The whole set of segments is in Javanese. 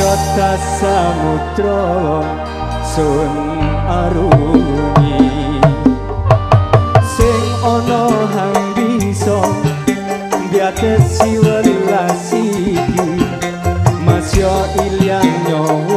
Yota samutro sun arungi Sing ana hang biso biate siwelasiki Masyo ilyang nyowo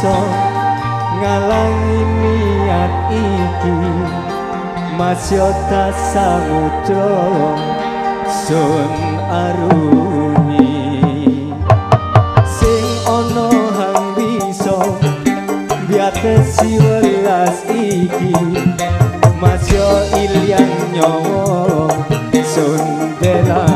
iso ngalangi niat iki. Masya tas samudra sun aruni. Sing ana hang bisa biate siwelas iki. Masya ilian nyawa sun belas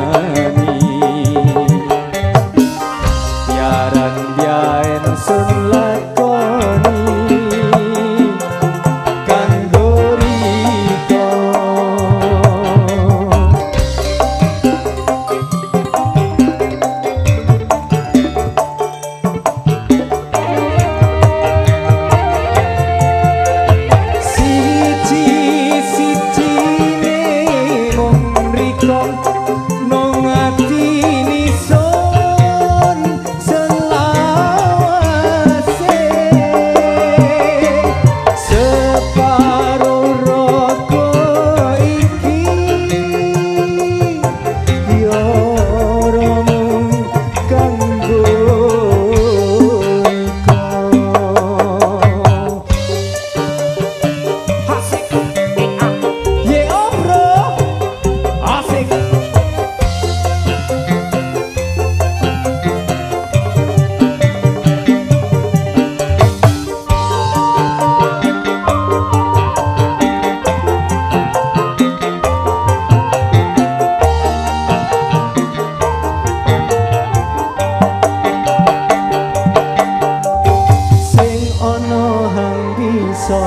hang bisa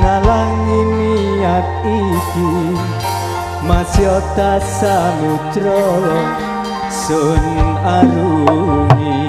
ngalangi niat iki. Masyota samudra sun aruni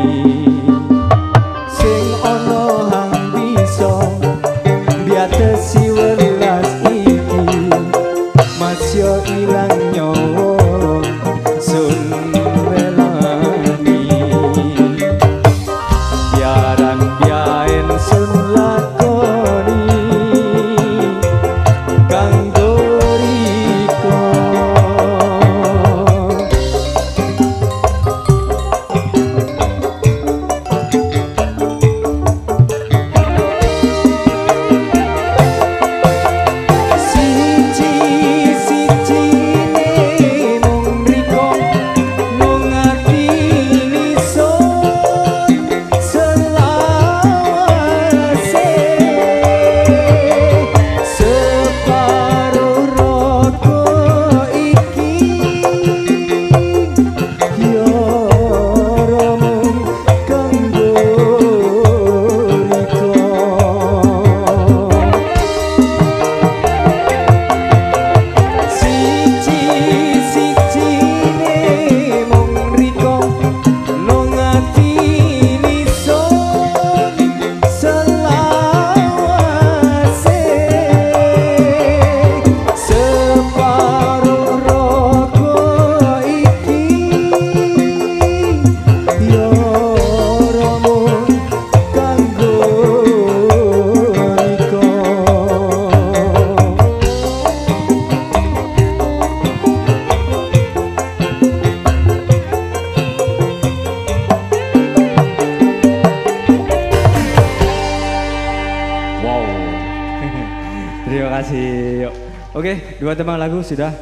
Terima kasih. Oke, dua tembang lagu sudah.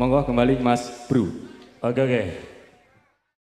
Monggo kembali Mas Bro. Oke, oke.